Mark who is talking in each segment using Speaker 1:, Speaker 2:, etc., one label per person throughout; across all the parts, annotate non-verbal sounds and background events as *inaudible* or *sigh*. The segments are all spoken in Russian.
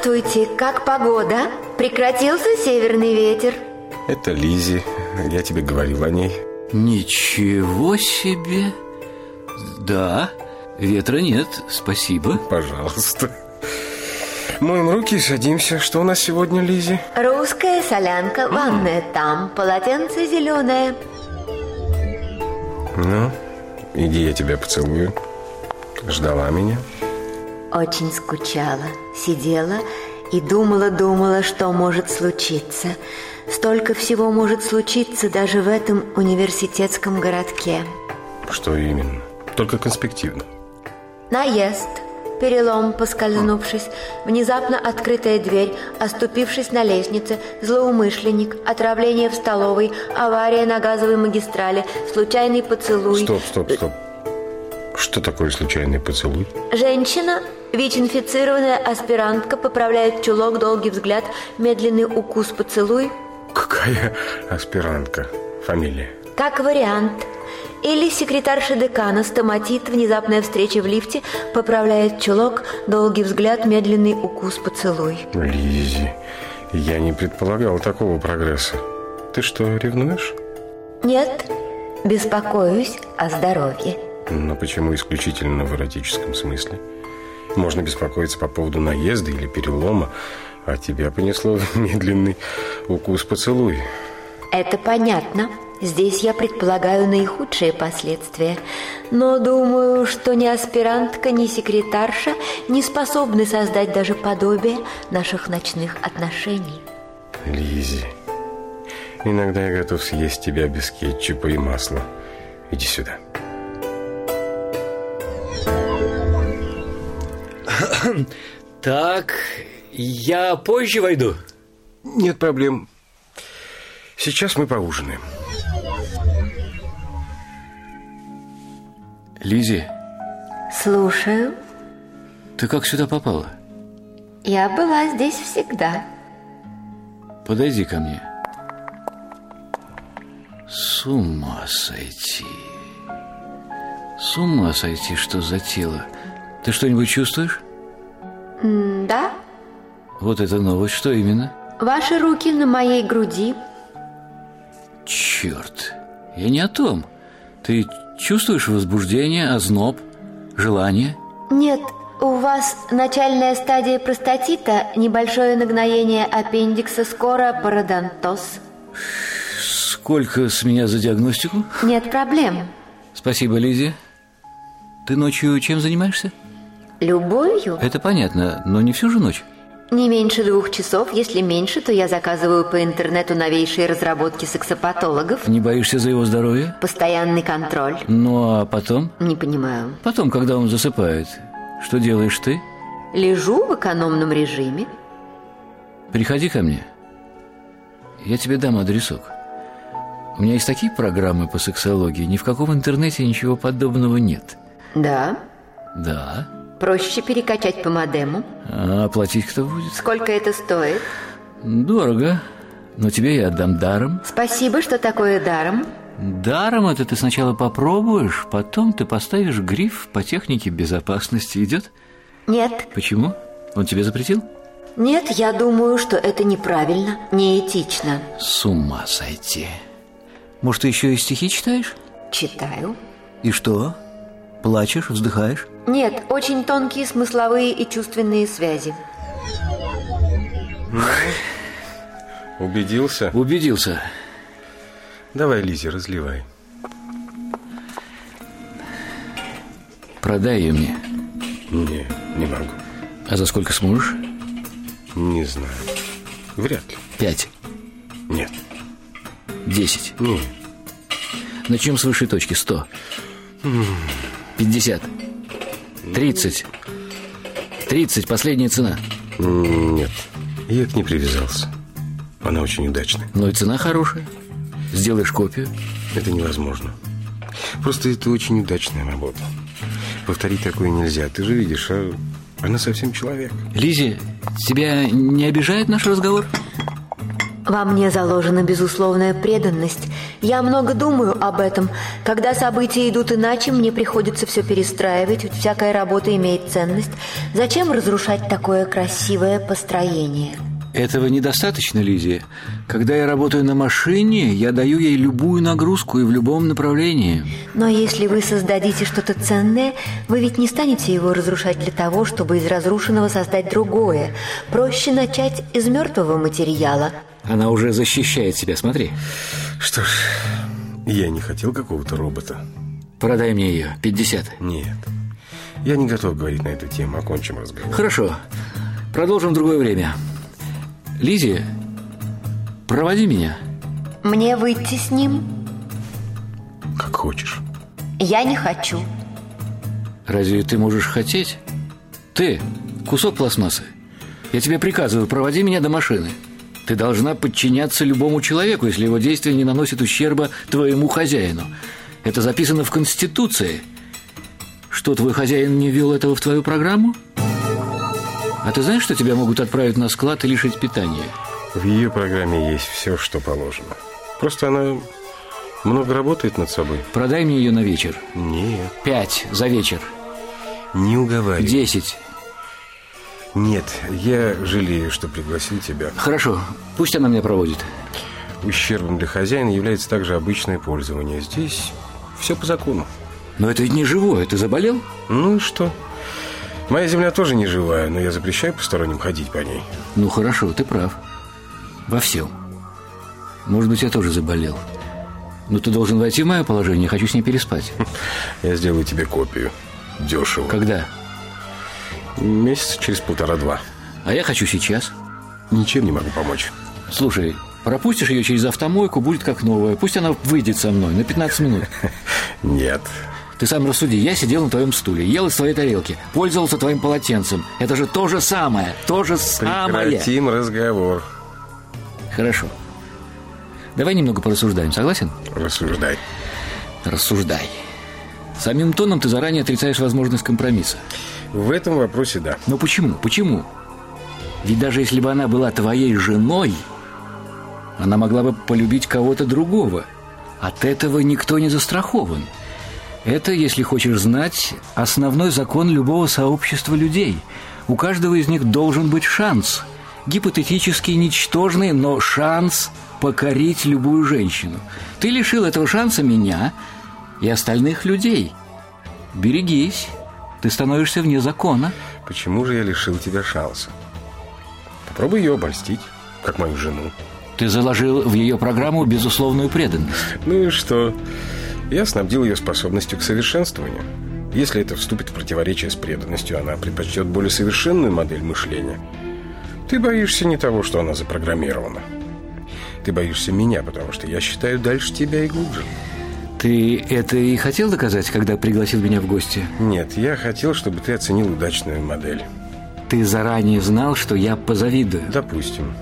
Speaker 1: Здравствуйте, как погода? Прекратился северный ветер?
Speaker 2: Это Лизи, я тебе говорил о ней
Speaker 3: Ничего себе! Да, ветра нет, спасибо
Speaker 2: Пожалуйста Моем руки и садимся Что у нас сегодня, Лизи?
Speaker 1: Русская солянка, ванная там, полотенце зеленое
Speaker 2: Ну, иди я тебя поцелую Ждала меня
Speaker 1: Очень скучала, сидела и думала-думала, что может случиться Столько всего может случиться даже в этом университетском городке
Speaker 2: Что именно? Только конспективно
Speaker 1: Наезд, перелом, поскользнувшись, внезапно открытая дверь, оступившись на лестнице, злоумышленник, отравление в столовой, авария на газовой магистрали, случайный поцелуй.
Speaker 2: Стоп, стоп, стоп Что такое случайный поцелуй?
Speaker 1: Женщина, ВИЧ-инфицированная аспирантка, поправляет чулок, долгий взгляд, медленный укус, поцелуй.
Speaker 2: Какая аспирантка? Фамилия?
Speaker 1: Как вариант. Или секретарша декана, стоматит, внезапная встреча в лифте, поправляет чулок, долгий взгляд, медленный укус, поцелуй.
Speaker 2: Лизи, я не предполагал такого прогресса Ты что, ревнуешь?
Speaker 1: Нет, беспокоюсь о здоровье.
Speaker 2: Но почему исключительно в эротическом смысле? Можно беспокоиться по поводу наезда или перелома А тебя понесло *laughs* медленный укус поцелуй
Speaker 1: Это понятно. Здесь я предполагаю наихудшие последствия. Но думаю, что ни аспирантка, ни секретарша не способны создать даже подобие наших ночных отношений.
Speaker 2: Лизи, иногда я готов съесть тебя без кетчупа и масла Иди сюда *clears throat*
Speaker 3: Так, я позже войду
Speaker 2: Нет проблем Сейчас мы поужинаем
Speaker 3: Лизи,
Speaker 1: Слушаю.
Speaker 3: ты как сюда попала?
Speaker 1: Я была здесь всегда.
Speaker 3: Подойди ко мне С ума сойти С ума сойти, что за тело Ты что-нибудь чувствуешь?
Speaker 1: М, Да?
Speaker 3: Вот это новость, что именно?
Speaker 1: Ваши руки на моей груди.
Speaker 3: Черт, я не о том. Ты чувствуешь возбуждение, озноб, желание?
Speaker 1: Нет, у вас начальная стадия простатита, небольшое нагноение аппендикса, скоро пародонтоз.
Speaker 3: Сколько с меня за диагностику?
Speaker 1: Нет проблем.
Speaker 3: Спасибо, Лизи. Ты ночью чем занимаешься?
Speaker 1: Любовью?
Speaker 3: Это понятно, но не всю же ночь.
Speaker 1: Не меньше двух часов. Если меньше, то я заказываю по интернету новейшие разработки сексопатологов.
Speaker 3: Не боишься за его здоровье?
Speaker 1: Постоянный контроль.
Speaker 3: Ну а потом?
Speaker 1: Не понимаю.
Speaker 3: Потом, когда он засыпает, что делаешь ты?
Speaker 1: Лежу в экономном режиме.
Speaker 3: Приходи ко мне. Я тебе дам адресок. У меня есть такие программы по сексологии, ни в каком интернете ничего подобного нет.
Speaker 1: Да.
Speaker 3: Да.
Speaker 1: Проще перекачать по модему.
Speaker 3: А оплатить кто будет?
Speaker 1: Сколько это стоит?
Speaker 3: Дорого. Но тебе я отдам даром.
Speaker 1: Спасибо, что такое даром.
Speaker 3: Даром это ты сначала попробуешь, потом ты поставишь гриф по технике безопасности. Идет?
Speaker 1: Нет.
Speaker 3: Почему? Он тебе запретил?
Speaker 1: Нет, я думаю, что это неправильно, неэтично.
Speaker 3: С ума сойти. Может, ты еще и стихи читаешь?
Speaker 1: Читаю.
Speaker 3: И что? Плачешь, вздыхаешь?
Speaker 1: Нет, очень тонкие смысловые и чувственные связи.
Speaker 2: Убедился?
Speaker 3: Убедился.
Speaker 2: Давай, Лизе, разливай
Speaker 3: Продай ее мне.
Speaker 2: Не, не могу
Speaker 3: А за сколько сможешь?
Speaker 2: Не знаю Вряд ли
Speaker 3: Пять.
Speaker 2: Нет
Speaker 3: Десять.
Speaker 2: Нет
Speaker 3: Начнем с высшей точки. Сто. Пятьдесят. Тридцать. Тридцать. Последняя цена.
Speaker 2: Нет Я к ней привязался Она очень удачная
Speaker 3: Но и цена хорошая. Сделаешь копию.
Speaker 2: Это невозможно Просто это очень удачная работа Повторить такое нельзя Ты же видишь, а она совсем человек
Speaker 3: Лизи, тебя не обижает наш разговор?
Speaker 1: Во мне заложена безусловная преданность. Я много думаю об этом. Когда события идут иначе, мне приходится все перестраивать, ведь всякая работа имеет ценность. Зачем разрушать такое красивое построение?
Speaker 3: Этого недостаточно, Лизия. Когда я работаю на машине, я даю ей любую нагрузку и в любом направлении.
Speaker 1: Но если вы создадите что-то ценное, вы ведь не станете его разрушать для того, чтобы из разрушенного создать другое. Проще начать из мертвого материала.
Speaker 3: Она уже защищает себя, смотри.
Speaker 2: Что ж, я не хотел какого-то робота.
Speaker 3: Продай мне ее, 50.
Speaker 2: Нет. Я не готов говорить на эту тему. Окончим разговор.
Speaker 3: Хорошо. Продолжим в другое время. Лизия, проводи меня.
Speaker 1: Мне выйти с ним?
Speaker 2: Как хочешь.
Speaker 1: Я не хочу.
Speaker 3: Разве ты можешь хотеть? Ты, кусок пластмассы. Я тебе приказываю, проводи меня до машины. Ты должна подчиняться любому человеку, если его действия не наносят ущерба твоему хозяину. Это записано в Конституции. Что, твой хозяин не ввел этого в твою программу? А ты знаешь, что тебя могут отправить на склад и лишить питания?
Speaker 2: В ее программе есть все, что положено. Просто она много работает над собой.
Speaker 3: Продай мне ее на вечер.
Speaker 2: Нет.
Speaker 3: Пять за вечер.
Speaker 2: Не уговаривай.
Speaker 3: Десять.
Speaker 2: Нет, я жалею, что пригласил тебя.
Speaker 3: Хорошо, пусть она меня проводит.
Speaker 2: Ущербом для хозяина является также обычное пользование. Здесь все по закону.
Speaker 3: Но это ведь не живое, ты заболел?
Speaker 2: Ну и что? Моя земля тоже не живая, но я запрещаю посторонним ходить по ней.
Speaker 3: Ну хорошо, ты прав. Во всем. Может быть, я тоже заболел. Но ты должен войти в мое положение, хочу с ней переспать. *laughs*
Speaker 2: Я сделаю тебе копию. Дешево.
Speaker 3: Когда?
Speaker 2: Месяца через полтора-два.
Speaker 3: А я хочу сейчас.
Speaker 2: Ничем не могу помочь.
Speaker 3: Слушай, пропустишь ее через автомойку, будет как новая. Пусть она выйдет со мной на 15 минут. *laughs*
Speaker 2: Нет.
Speaker 3: Ты сам рассуди, я сидел на твоем стуле, ел из твоей тарелки, пользовался твоим полотенцем. Это же то же самое, то же самое.
Speaker 2: Прекратим разговор.
Speaker 3: Хорошо. Давай немного порассуждаем, согласен?
Speaker 2: Рассуждай.
Speaker 3: Рассуждай. Самим тоном ты заранее отрицаешь возможность компромисса.
Speaker 2: В этом вопросе да.
Speaker 3: Но почему? Почему? Ведь даже если бы она была твоей женой, она могла бы полюбить кого-то другого. От этого никто не застрахован. Это, если хочешь знать, основной закон любого сообщества людей. У каждого из них должен быть шанс. Гипотетически ничтожный, но шанс покорить любую женщину. Ты лишил этого шанса меня и остальных людей. Берегись, ты становишься вне закона.
Speaker 2: Почему же я лишил тебя шанса? Попробуй ее обольстить, как мою жену.
Speaker 3: Ты заложил в ее программу безусловную преданность.
Speaker 2: Ну и что? Я снабдил ее способностью к совершенствованию. Если это вступит в противоречие с преданностью, она предпочтет более совершенную модель мышления. Ты боишься не того, что она запрограммирована. Ты боишься меня, потому что я считаю дальше тебя и глубже.
Speaker 3: Ты это и хотел доказать, когда пригласил меня в гости?
Speaker 2: Нет, я хотел, чтобы ты оценил удачную модель.
Speaker 3: Ты заранее знал, что я позавидую?
Speaker 2: Допустим.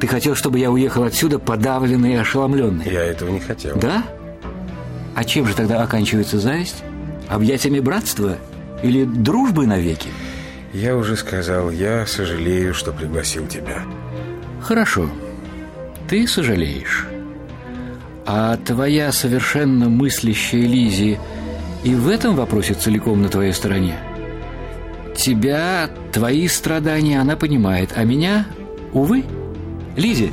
Speaker 3: Ты хотел, чтобы я уехал отсюда подавленный и ошеломленный?
Speaker 2: Я этого не хотел.
Speaker 3: Да? А чем же тогда оканчивается зависть? Объятиями братства? Или дружбы навеки?
Speaker 2: Я уже сказал, я сожалею, что пригласил тебя.
Speaker 3: Хорошо. Ты сожалеешь. А твоя совершенно мыслящая Лизи и в этом вопросе целиком на твоей стороне? Тебя, твои страдания она понимает, а меня, увы, Лизи.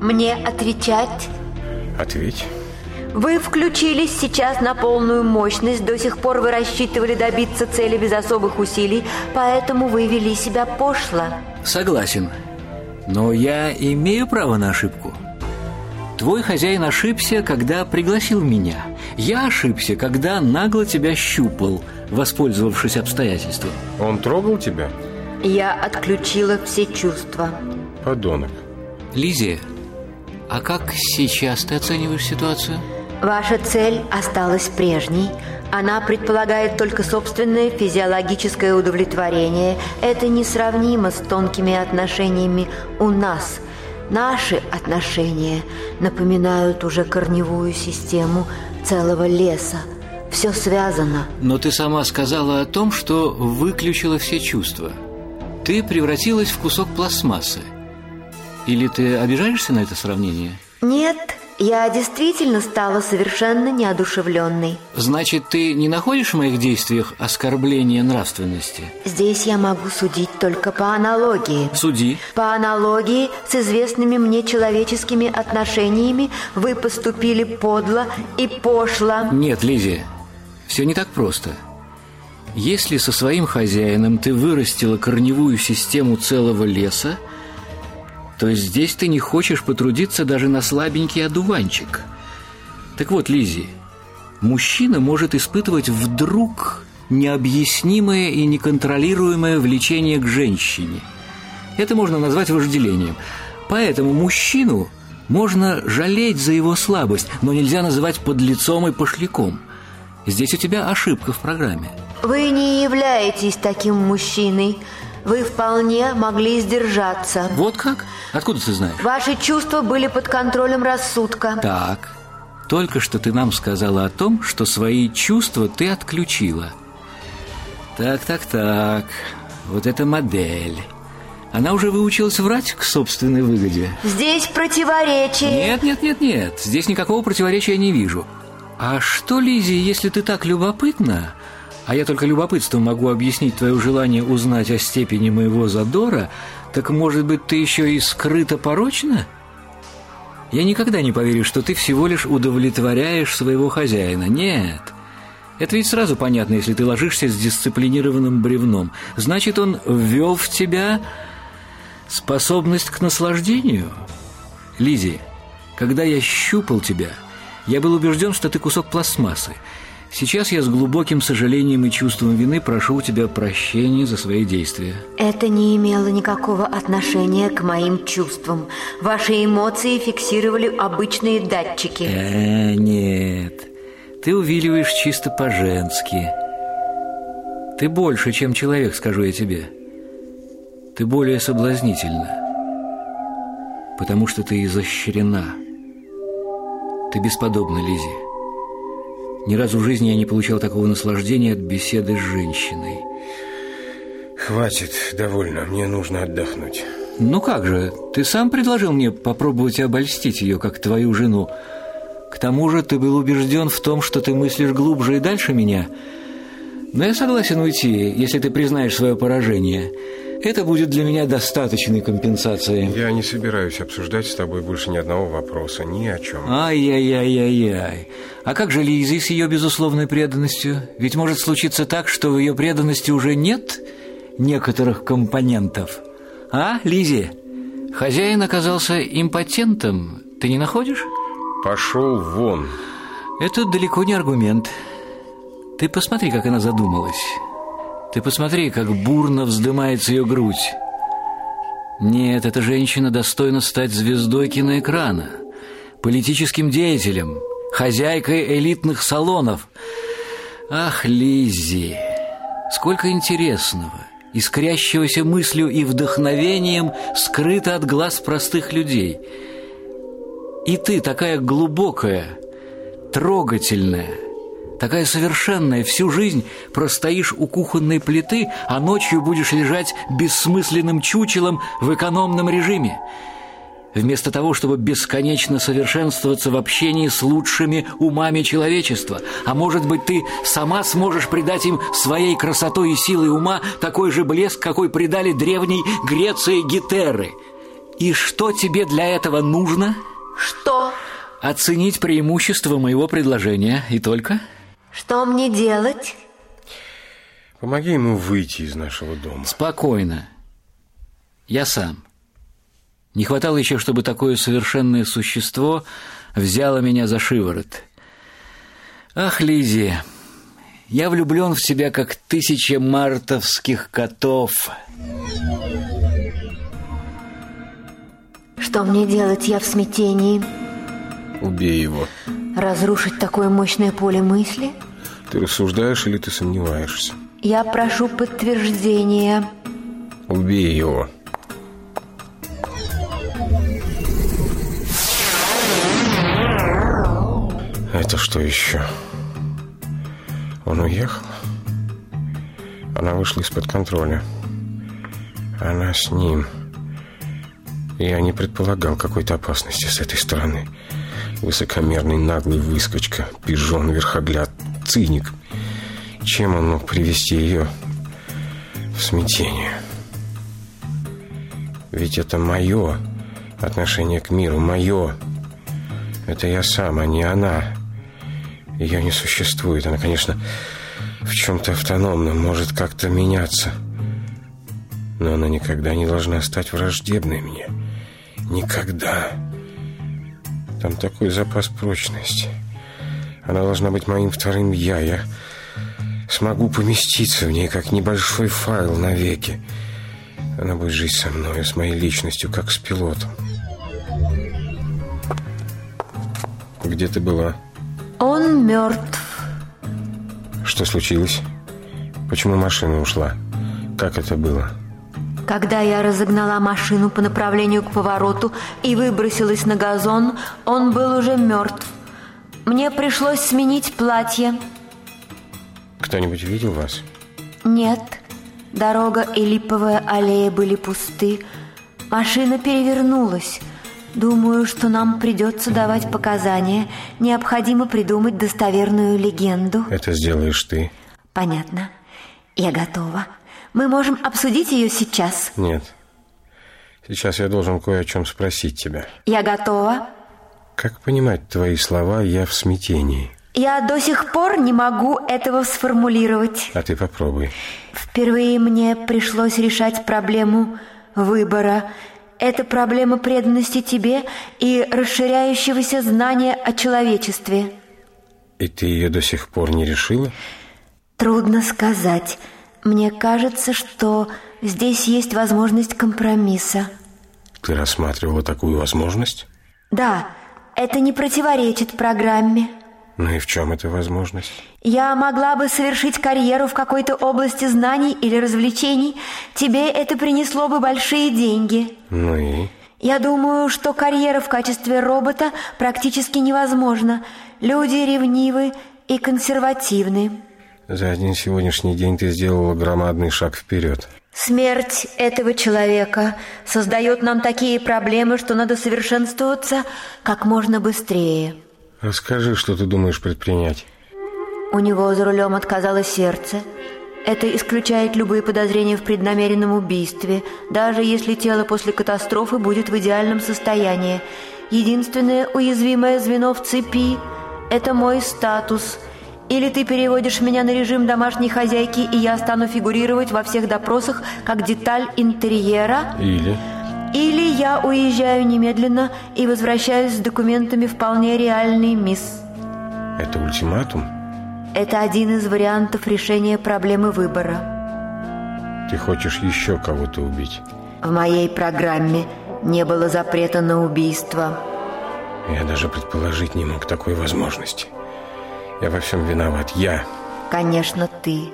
Speaker 1: Мне отвечать?
Speaker 2: Ответь.
Speaker 1: Вы включились сейчас на полную мощность, до сих пор вы рассчитывали добиться цели без особых усилий, поэтому вы вели себя пошло.
Speaker 3: Согласен. Но я имею право на ошибку. Твой хозяин ошибся, когда пригласил меня. Я ошибся, когда нагло тебя щупал, воспользовавшись обстоятельством.
Speaker 2: Он трогал тебя?
Speaker 1: Я отключила все чувства.
Speaker 2: Подонок.
Speaker 3: Лизия, а как сейчас ты оцениваешь ситуацию?
Speaker 1: Ваша цель осталась прежней. Она предполагает только собственное физиологическое удовлетворение. Это несравнимо с тонкими отношениями у нас. Наши отношения напоминают уже корневую систему целого леса. Все связано.
Speaker 3: Но ты сама сказала о том, что выключила все чувства. Ты превратилась в кусок пластмассы. Или ты обижаешься на это сравнение?
Speaker 1: Нет, я действительно стала совершенно неодушевленной.
Speaker 3: Значит, ты не находишь в моих действиях оскорбления нравственности?
Speaker 1: Здесь я могу судить только по аналогии.
Speaker 3: Суди.
Speaker 1: По аналогии с известными мне человеческими отношениями вы поступили подло и пошло.
Speaker 3: Нет, Лизи, все не так просто. Если со своим хозяином ты вырастила корневую систему целого леса, то здесь ты не хочешь потрудиться даже на слабенький одуванчик. Так вот, Лизи, мужчина может испытывать вдруг необъяснимое и неконтролируемое влечение к женщине. Это можно назвать вожделением. Поэтому мужчину можно жалеть за его слабость, но нельзя называть подлецом и пошляком. Здесь у тебя ошибка в программе.
Speaker 1: Вы не являетесь таким мужчиной. Вы вполне могли сдержаться.
Speaker 3: Вот как? Откуда ты знаешь?
Speaker 1: Ваши чувства были под контролем рассудка.
Speaker 3: Так, только что ты нам сказала о том, что свои чувства ты отключила. Так, так, так. Вот эта модель. Она уже выучилась врать к собственной выгоде.
Speaker 1: Здесь противоречие.
Speaker 3: Нет, нет, нет, нет. Здесь никакого противоречия не вижу. А что, Лизи, если ты так любопытна, а я только любопытством могу объяснить твое желание узнать о степени моего задора, так, может быть, ты еще и скрыто порочна? Я никогда не поверю, что ты всего лишь удовлетворяешь своего хозяина. Нет. Это ведь сразу понятно, если ты ложишься с дисциплинированным бревном. Значит, он ввел в тебя способность к наслаждению. Лизи, когда я щупал тебя, я был убежден, что ты кусок пластмассы – Сейчас я с глубоким сожалением и чувством вины прошу у тебя прощения за свои действия.
Speaker 1: Это не имело никакого отношения к моим чувствам. Ваши эмоции фиксировали обычные датчики.
Speaker 3: Э, нет. Ты увиливаешь чисто по-женски. Ты больше, чем человек, скажу я тебе. Ты более соблазнительна. Потому что ты изощрена. Ты бесподобна, Лизи. Ни разу в жизни я не получал такого наслаждения от беседы с женщиной.
Speaker 2: Хватит, довольно, мне нужно отдохнуть.
Speaker 3: Ну как же, ты сам предложил мне попробовать обольстить ее, как твою жену. К тому же ты был убежден в том, что ты мыслишь глубже и дальше меня. Но я согласен уйти, если ты признаешь свое поражение. Это будет для меня достаточной компенсацией.
Speaker 2: Я не собираюсь обсуждать с тобой больше ни одного вопроса, ни о чем.
Speaker 3: Ай-яй-яй-яй-яй. А как же Лизи с ее безусловной преданностью? Ведь может случиться так, что в ее преданности уже нет некоторых компонентов. А, Лизи? Хозяин оказался импотентом. Ты не находишь?
Speaker 2: Пошел вон.
Speaker 3: Это далеко не аргумент. Ты посмотри, как она задумалась. Ты посмотри, как бурно вздымается ее грудь. Нет, эта женщина достойна стать звездой киноэкрана, политическим деятелем, хозяйкой элитных салонов. Ах, Лиззи, сколько интересного, искрящегося мыслью и вдохновением скрыто от глаз простых людей. И ты такая глубокая, трогательная, такая совершенная, всю жизнь простоишь у кухонной плиты, а ночью будешь лежать бессмысленным чучелом в экономном режиме. Вместо того, чтобы бесконечно совершенствоваться в общении с лучшими умами человечества. А может быть, ты сама сможешь придать им своей красотой и силой ума такой же блеск, какой придали древней Греции Гетеры. И что тебе для этого нужно?
Speaker 1: Что?
Speaker 3: Оценить преимущество моего предложения и только...
Speaker 1: Что мне делать?
Speaker 2: Помоги ему выйти из нашего дома.
Speaker 3: Спокойно. Я сам. Не хватало еще, чтобы такое совершенное существо взяло меня за шиворот. Ах, Лизи, я влюблен в тебя, как тысяча мартовских котов.
Speaker 1: Что мне делать? Я в смятении.
Speaker 2: Убей его.
Speaker 1: Разрушить такое мощное поле мысли?
Speaker 2: Ты рассуждаешь или ты сомневаешься?
Speaker 1: Я прошу подтверждения.
Speaker 2: Убей его. Это что еще? Он уехал? Она вышла из-под контроля. Она с ним. Я не предполагал какой-то опасности с этой стороны. Высокомерный, наглый выскочка, пижон, верхогляд, циник. Чем он мог привести ее в смятение? Ведь это мое отношение к миру, мое. Это я сам, а не она. Ее не существует. Она, конечно, в чем-то автономна, может как-то меняться. Но она никогда не должна стать враждебной мне. Никогда. Там такой запас прочности. Она должна быть моим вторым «я». Я смогу поместиться в ней, как небольшой файл навеки. Она будет жить со мной, с моей личностью, как с пилотом. Где ты была?
Speaker 1: Он мертв.
Speaker 2: Что случилось? Почему машина ушла? Как это было?
Speaker 1: Когда я разогнала машину по направлению к повороту и выбросилась на газон, он был уже мертв. Мне пришлось сменить платье.
Speaker 2: Кто-нибудь видел вас?
Speaker 1: Нет. Дорога и липовая аллея были пусты. Машина перевернулась. Думаю, что нам придется давать показания. Необходимо придумать достоверную легенду.
Speaker 2: Это сделаешь ты.
Speaker 1: Понятно. Я готова. Мы можем обсудить ее сейчас.
Speaker 2: Нет. Сейчас я должен кое о чем спросить тебя.
Speaker 1: Я готова.
Speaker 2: Как понимать твои слова «я в смятении»?
Speaker 1: Я до сих пор не могу этого сформулировать.
Speaker 2: А ты попробуй.
Speaker 1: Впервые мне пришлось решать проблему выбора. Это проблема преданности тебе и расширяющегося знания о человечестве.
Speaker 2: И ты ее до сих пор не решила?
Speaker 1: Трудно сказать. Мне кажется, что здесь есть возможность компромисса.
Speaker 2: Ты рассматривала такую возможность?
Speaker 1: Да, это не противоречит программе.
Speaker 2: Ну и в чем эта возможность?
Speaker 1: Я могла бы совершить карьеру в какой-то области знаний или развлечений. Тебе это принесло бы большие деньги.
Speaker 2: Ну и?
Speaker 1: Я думаю, что карьера в качестве робота практически невозможна. Люди ревнивы и консервативны.
Speaker 2: За один сегодняшний день ты сделала громадный шаг вперед.
Speaker 1: Смерть этого человека создает нам такие проблемы, что надо совершенствоваться как можно быстрее.
Speaker 2: Расскажи, что ты думаешь предпринять.
Speaker 1: У него за рулем отказало сердце. Это исключает любые подозрения в преднамеренном убийстве, даже если тело после катастрофы будет в идеальном состоянии. Единственное уязвимое звено в цепи – это мой статус. Или ты переводишь меня на режим домашней хозяйки, и я стану фигурировать во всех допросах как деталь интерьера.
Speaker 2: Или?
Speaker 1: Или я уезжаю немедленно и возвращаюсь с документами вполне реальный, мисс.
Speaker 2: Это ультиматум?
Speaker 1: Это один из вариантов решения проблемы выбора.
Speaker 2: Ты хочешь еще кого-то убить?
Speaker 1: В моей программе не было запрета на убийство.
Speaker 2: Я даже предположить не мог такой возможности. Я во всем виноват. Я.
Speaker 1: Конечно, ты.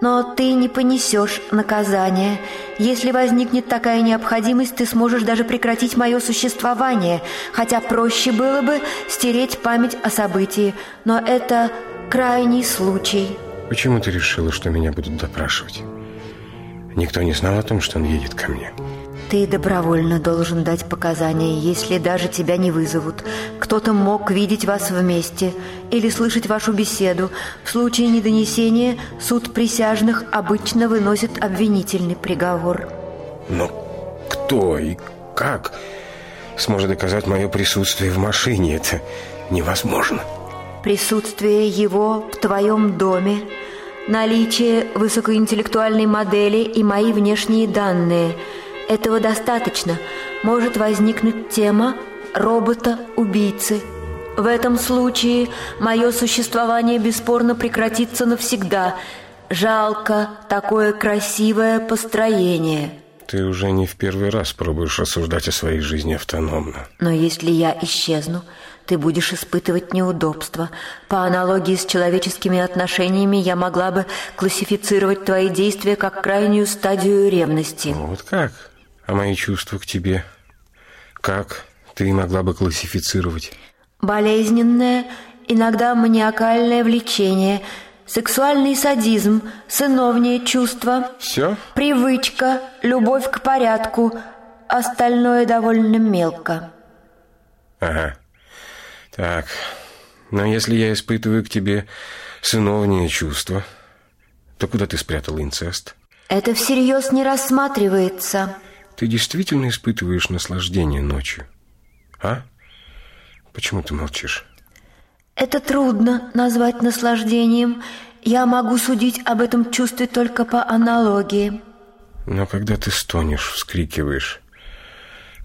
Speaker 1: Но ты не понесешь наказания. Если возникнет такая необходимость, ты сможешь даже прекратить мое существование, хотя проще было бы стереть память о событии. Но это крайний случай.
Speaker 2: Почему ты решила, что меня будут допрашивать? Никто не знал о том, что он едет ко мне.
Speaker 1: Ты добровольно должен дать показания, если даже тебя не вызовут. Кто-то мог видеть вас вместе или слышать вашу беседу. В случае недонесения суд присяжных обычно выносит обвинительный приговор.
Speaker 2: Но кто и как сможет доказать мое присутствие в машине? Это невозможно.
Speaker 1: Присутствие его в твоем доме, наличие высокоинтеллектуальной модели и мои внешние данные – этого достаточно. Может возникнуть тема робота-убийцы. В этом случае мое существование бесспорно прекратится навсегда. Жалко такое красивое построение.
Speaker 2: Ты уже не в первый раз пробуешь рассуждать о своей жизни автономно.
Speaker 1: Но если я исчезну, ты будешь испытывать неудобства. По аналогии с человеческими отношениями я могла бы классифицировать твои действия как крайнюю стадию ревности.
Speaker 2: Вот как? А мои чувства к тебе? Как ты могла бы классифицировать?
Speaker 1: Болезненное, иногда маниакальное влечение, сексуальный садизм, сыновнее чувство.
Speaker 2: Все?
Speaker 1: Привычка, любовь к порядку. остальное довольно мелко.
Speaker 2: Ага. Так, но если я испытываю к тебе сыновнее чувства, то куда ты спрятал инцест?
Speaker 1: Это всерьез не рассматривается.
Speaker 2: Ты действительно испытываешь наслаждение ночью? А? Почему ты молчишь?
Speaker 1: Это трудно назвать наслаждением. Я могу судить об этом чувстве только по аналогии.
Speaker 2: Но когда ты стонешь, вскрикиваешь,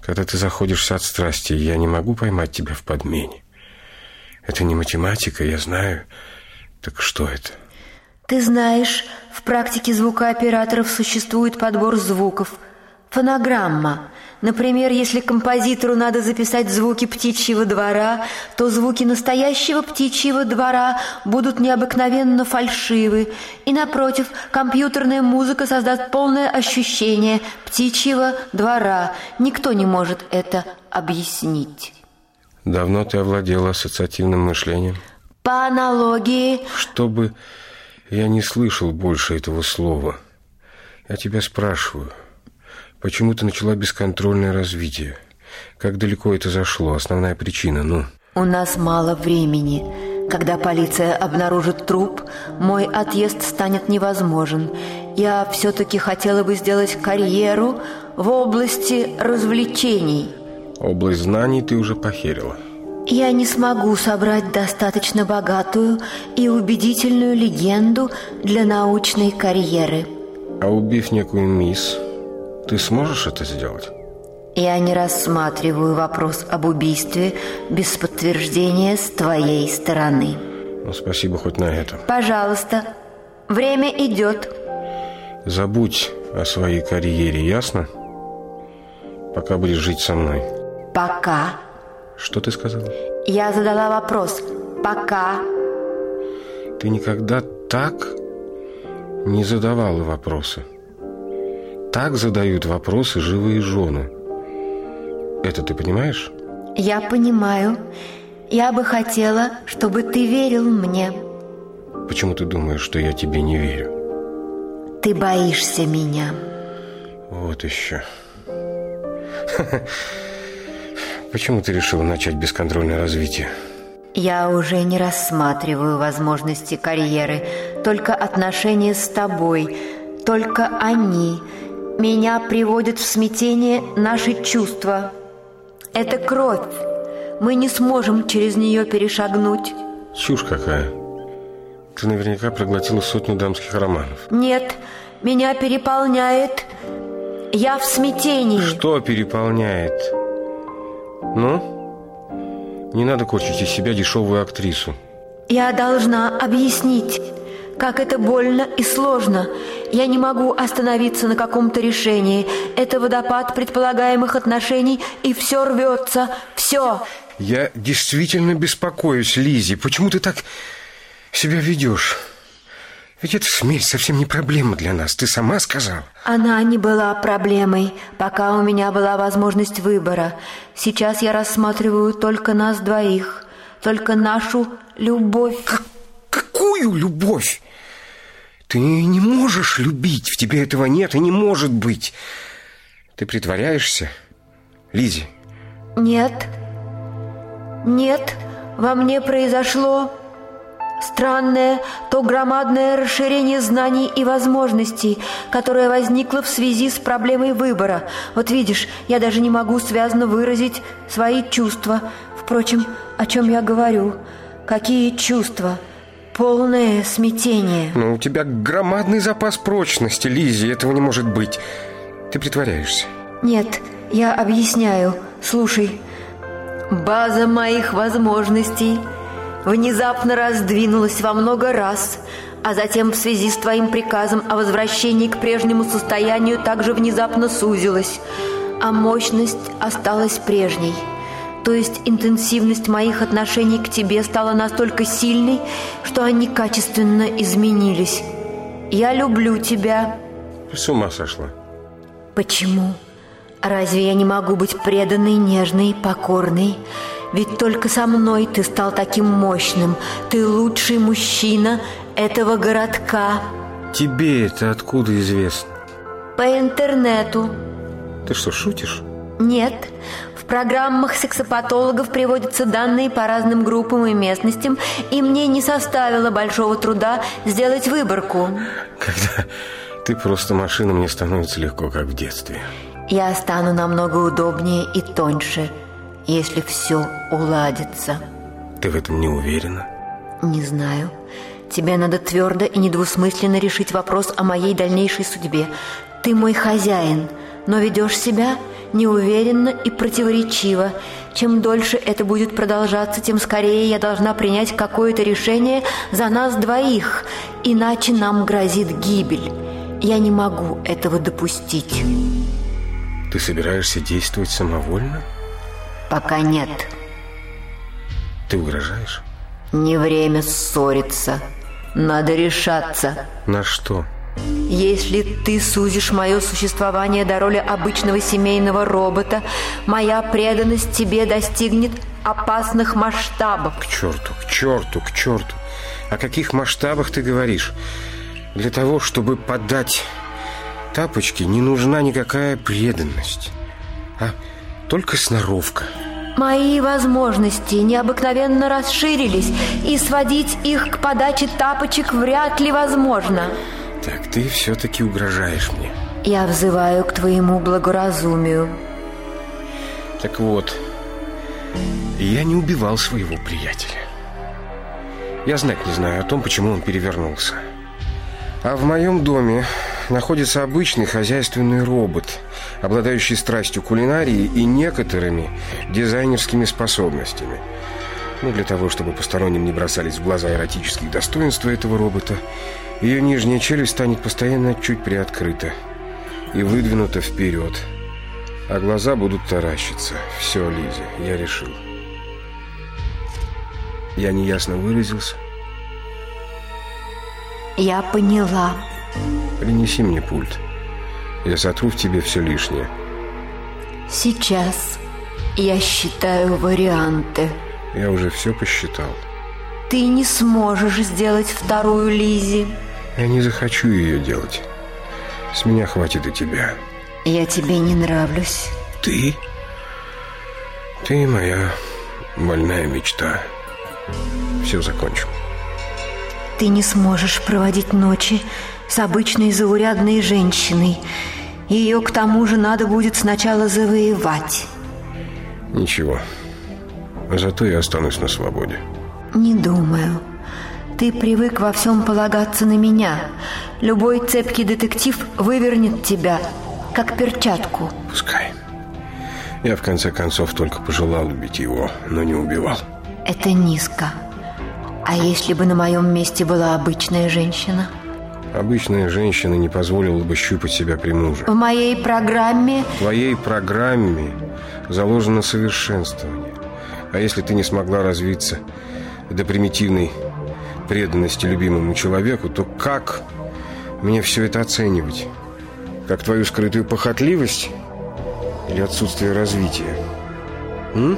Speaker 2: когда ты заходишься от страсти, я не могу поймать тебя в подмене. Это не математика, я знаю. Так что это?
Speaker 1: Ты знаешь, в практике звукооператоров существует подбор звуков. Фонограмма. Например, если композитору надо записать звуки птичьего двора, то звуки настоящего птичьего двора будут необыкновенно фальшивы. И напротив, компьютерная музыка создаст полное ощущение птичьего двора. Никто не может это объяснить.
Speaker 2: Давно ты овладела ассоциативным мышлением?
Speaker 1: По аналогии...
Speaker 2: Чтобы я не слышал больше этого слова. Я тебя спрашиваю, почему ты начала бесконтрольное развитие? Как далеко это зашло? Основная причина, ну?
Speaker 1: У нас мало времени. Когда полиция обнаружит труп, мой отъезд станет невозможен. Я все-таки хотела бы сделать карьеру в области развлечений.
Speaker 2: Область знаний ты уже похерила.
Speaker 1: Я не смогу собрать достаточно богатую и убедительную легенду для научной карьеры.
Speaker 2: А убив некую мисс, ты сможешь это сделать?
Speaker 1: Я не рассматриваю вопрос об убийстве без подтверждения с твоей стороны.
Speaker 2: Ну, спасибо хоть на это.
Speaker 1: Пожалуйста, время идет.
Speaker 2: Забудь о своей карьере, ясно? Пока будешь жить со мной.
Speaker 1: Пока.
Speaker 2: Что ты сказала?
Speaker 1: Я задала вопрос. Пока.
Speaker 2: Ты никогда так не задавала вопросы. Так задают вопросы живые жены. Это ты понимаешь?
Speaker 1: Я понимаю. Я бы хотела, чтобы ты верил мне.
Speaker 2: Почему ты думаешь, что я тебе не верю?
Speaker 1: Ты боишься меня.
Speaker 2: Вот еще. Почему ты решила начать бесконтрольное развитие?
Speaker 1: Я уже не рассматриваю возможности карьеры, только отношения с тобой, только они. Меня приводят в смятение наши чувства. Это кровь. Мы не сможем через нее перешагнуть.
Speaker 2: Чушь какая. Ты наверняка проглотила сотню дамских романов.
Speaker 1: Нет, меня переполняет. Я в смятении.
Speaker 2: Что переполняет? Ну? Не надо корчить из себя дешевую актрису.
Speaker 1: Я должна объяснить, как это больно и сложно. Я не могу остановиться на каком-то решении. Это водопад предполагаемых отношений, и все рвется. Все.
Speaker 2: Я действительно беспокоюсь, Лизи. Почему ты так себя ведешь? Ведь эта смерть совсем не проблема для нас, ты сама сказала.
Speaker 1: Она не была проблемой, пока у меня была возможность выбора. Сейчас я рассматриваю только нас двоих, только нашу любовь.
Speaker 2: Как, какую любовь? Ты не можешь любить, в тебе этого нет и не может быть. Ты притворяешься, Лизи?
Speaker 1: Нет, нет, во мне произошло Странное, то громадное расширение знаний и возможностей, которое возникло в связи с проблемой выбора. Вот видишь, я даже не могу связно выразить свои чувства. Впрочем, о чем я говорю? Какие чувства? Полное смятение.
Speaker 2: Но у тебя громадный запас прочности, Лизи, этого не может быть. Ты притворяешься.
Speaker 1: Нет, я объясняю. Слушай, база моих возможностей – внезапно раздвинулась во много раз, а затем в связи с твоим приказом о возвращении к прежнему состоянию также внезапно сузилась, а мощность осталась прежней. То есть интенсивность моих отношений к тебе стала настолько сильной, что они качественно изменились. Я люблю тебя.
Speaker 2: С ума сошла.
Speaker 1: Почему? Разве я не могу быть преданной, нежной, покорной? Ведь только со мной ты стал таким мощным. Ты лучший мужчина этого городка.
Speaker 2: Тебе это откуда известно?
Speaker 1: По интернету.
Speaker 2: Ты что, шутишь?
Speaker 1: Нет. В программах сексопатологов приводятся данные по разным группам и местностям, и мне не составило большого труда сделать выборку.
Speaker 2: Когда ты просто машина, мне становится легко, как в детстве.
Speaker 1: Я стану намного удобнее и тоньше, если все уладится.
Speaker 2: Ты в этом не уверена?
Speaker 1: Не знаю. Тебе надо твердо и недвусмысленно решить вопрос о моей дальнейшей судьбе. Ты мой хозяин, но ведешь себя неуверенно и противоречиво. Чем дольше это будет продолжаться, тем скорее я должна принять какое-то решение за нас двоих, иначе нам грозит гибель. Я не могу этого допустить.
Speaker 2: Ты собираешься действовать самовольно?
Speaker 1: Пока нет.
Speaker 2: Ты угрожаешь?
Speaker 1: Не время ссориться. Надо решаться.
Speaker 2: На что?
Speaker 1: Если ты сузишь мое существование до роли обычного семейного робота, моя преданность тебе достигнет опасных масштабов.
Speaker 2: К черту, к черту, к черту. О каких масштабах ты говоришь? Для того, чтобы подать тапочки, не нужна никакая преданность, а только сноровка.
Speaker 1: Мои возможности необыкновенно расширились, и сводить их к подаче тапочек вряд ли возможно.
Speaker 2: Так ты все-таки угрожаешь мне.
Speaker 1: Я взываю к твоему благоразумию.
Speaker 2: Так вот, я не убивал своего приятеля. Я знать не знаю о том, почему он перевернулся. А в моем доме находится обычный хозяйственный робот, обладающий страстью кулинарии и некоторыми дизайнерскими способностями. Ну, для того, чтобы посторонним не бросались в глаза эротические достоинства этого робота, ее нижняя челюсть станет постоянно чуть приоткрыта и выдвинута вперед, а глаза будут таращиться. Все, Лизе, я решил. Я неясно выразился.
Speaker 1: Я поняла.
Speaker 2: Принеси мне пульт. Я сотру в тебе все лишнее.
Speaker 1: Сейчас я считаю варианты.
Speaker 2: Я уже все посчитал.
Speaker 1: Ты не сможешь сделать вторую Лизи.
Speaker 2: Я не захочу ее делать. С меня хватит и тебя.
Speaker 1: Я тебе не нравлюсь.
Speaker 2: Ты? Ты моя больная мечта. Все закончим.
Speaker 1: Ты не сможешь проводить ночи с обычной заурядной женщиной. Ее к тому же надо будет сначала завоевать.
Speaker 2: Ничего. Зато я останусь на свободе.
Speaker 1: Не думаю. Ты привык во всем полагаться на меня. Любой цепкий детектив вывернет тебя, как перчатку.
Speaker 2: Пускай. Я, в конце концов, только пожелал убить его, но не убивал.
Speaker 1: Это низко. А если бы на моем месте была обычная женщина?
Speaker 2: Обычная женщина не позволила бы щупать себя при муже.
Speaker 1: В моей программе...
Speaker 2: В твоей программе заложено совершенствование. А если ты не смогла развиться до примитивной преданности любимому человеку, то как мне все это оценивать? Как твою скрытую похотливость или отсутствие развития? М?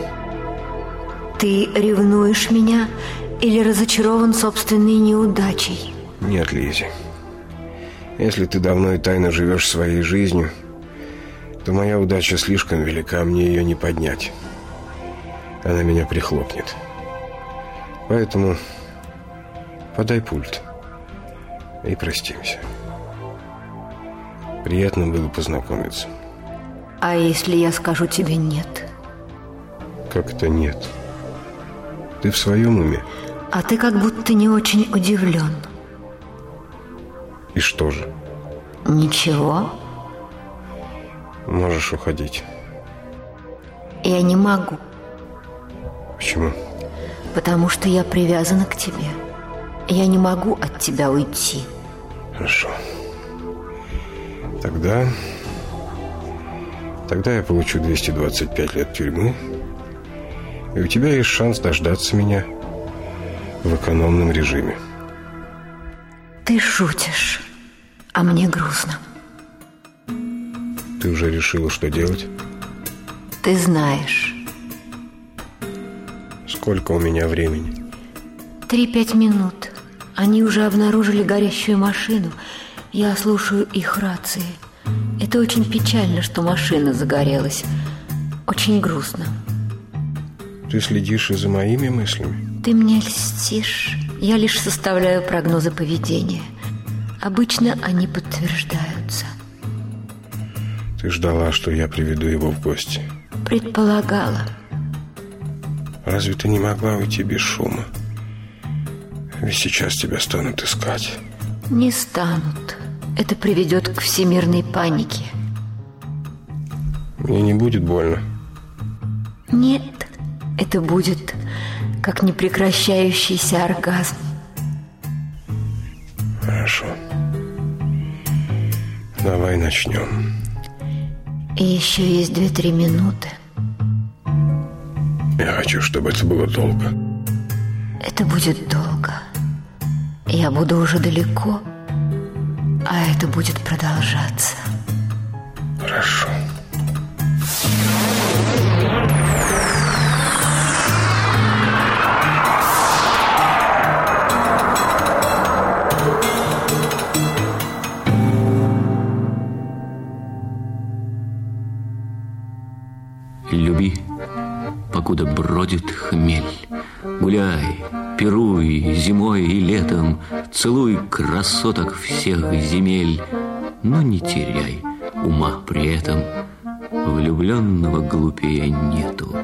Speaker 1: Ты ревнуешь меня или разочарован собственной неудачей?
Speaker 2: Нет, Лизи. Если ты давно и тайно живешь своей жизнью, то моя удача слишком велика, мне ее не поднять. Она меня прихлопнет. Поэтому подай пульт и простимся. Приятно было познакомиться.
Speaker 1: А если я скажу тебе нет?
Speaker 2: Как это нет? Ты в своем уме?
Speaker 1: А ты как будто не очень удивлен.
Speaker 2: И что же?
Speaker 1: Ничего.
Speaker 2: Можешь уходить.
Speaker 1: Я не могу,
Speaker 2: Почему?
Speaker 1: потому что я привязана к тебе. Я не могу от тебя уйти.
Speaker 2: Хорошо. Тогда... Тогда я получу 225 лет тюрьмы, и у тебя есть шанс дождаться меня в экономном режиме.
Speaker 1: Ты шутишь, а мне грустно.
Speaker 2: Ты уже решила, что делать?
Speaker 1: Ты знаешь.
Speaker 2: Сколько у меня времени?
Speaker 1: Три-пять минут. Они уже обнаружили горящую машину. Я слушаю их рации. Это очень печально, что машина загорелась. Очень грустно.
Speaker 2: Ты следишь и за моими мыслями?
Speaker 1: Ты мне льстишь. Я лишь составляю прогнозы поведения. Обычно они подтверждаются.
Speaker 2: Ты ждала, что я приведу его в гости?
Speaker 1: Предполагала.
Speaker 2: Разве ты не могла уйти без шума? Ведь сейчас тебя станут искать.
Speaker 1: Не станут. Это приведет к всемирной панике.
Speaker 2: Мне не будет больно.
Speaker 1: Нет, это будет как непрекращающийся оргазм.
Speaker 2: Хорошо. Давай начнем.
Speaker 1: И еще есть две-три минуты.
Speaker 2: Я хочу, чтобы это было долго.
Speaker 1: Это будет долго. Я буду уже далеко, а это будет продолжаться.
Speaker 2: Хорошо.
Speaker 3: Целуй красоток всех земель, Но не теряй ума при этом. Влюбленного глупее нету.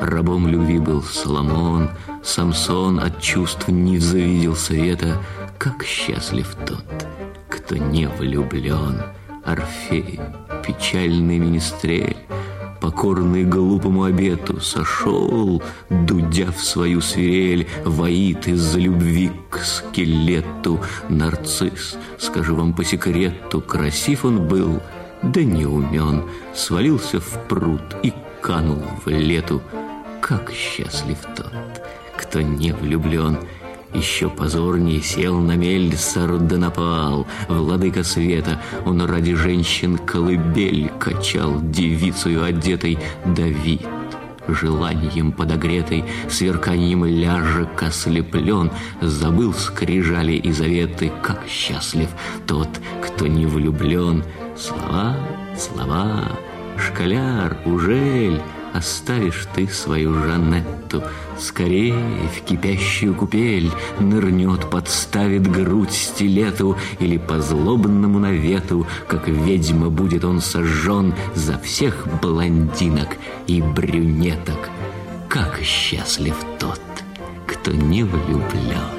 Speaker 3: Рабом любви был Соломон, Самсон от чувств не завидел света, Как счастлив тот, кто не влюблен. Орфей, печальный министрель, покорный глупому обету, сошел, дудя в свою свирель, воит из-за любви к скелету. Нарцисс, скажу вам по секрету, красив он был, да не умен, свалился в пруд и канул в лету. Как счастлив тот, кто не влюблен, еще позорнее сел на мель Сардонапал, владыка света. Он ради женщин колыбель качал, девицею одетой Давид. Желанием подогретой, сверканием ляжек ослеплен, Забыл скрижали и заветы, как счастлив тот, кто не влюблен. Слова, слова, школяр, ужель оставишь ты свою Жанетту? Скорее в кипящую купель нырнет, подставит грудь стилету или по злобному навету, как ведьма будет он сожжен за всех блондинок и брюнеток. Как счастлив тот, кто не влюблен.